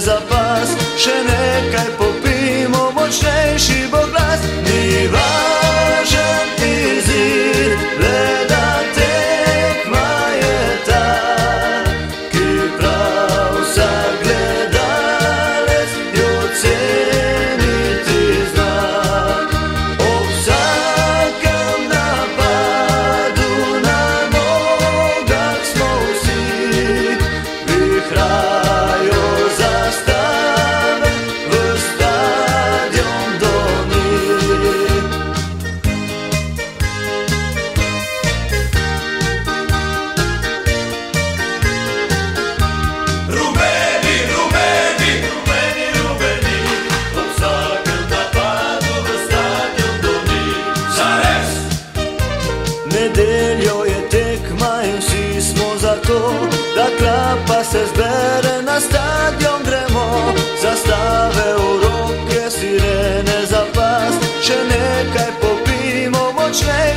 za vas, še nekaj popimo močnejši to, da klapa se zbere na stadion gremo, zastave v roke, sirene za pas, še nekaj popimo močne.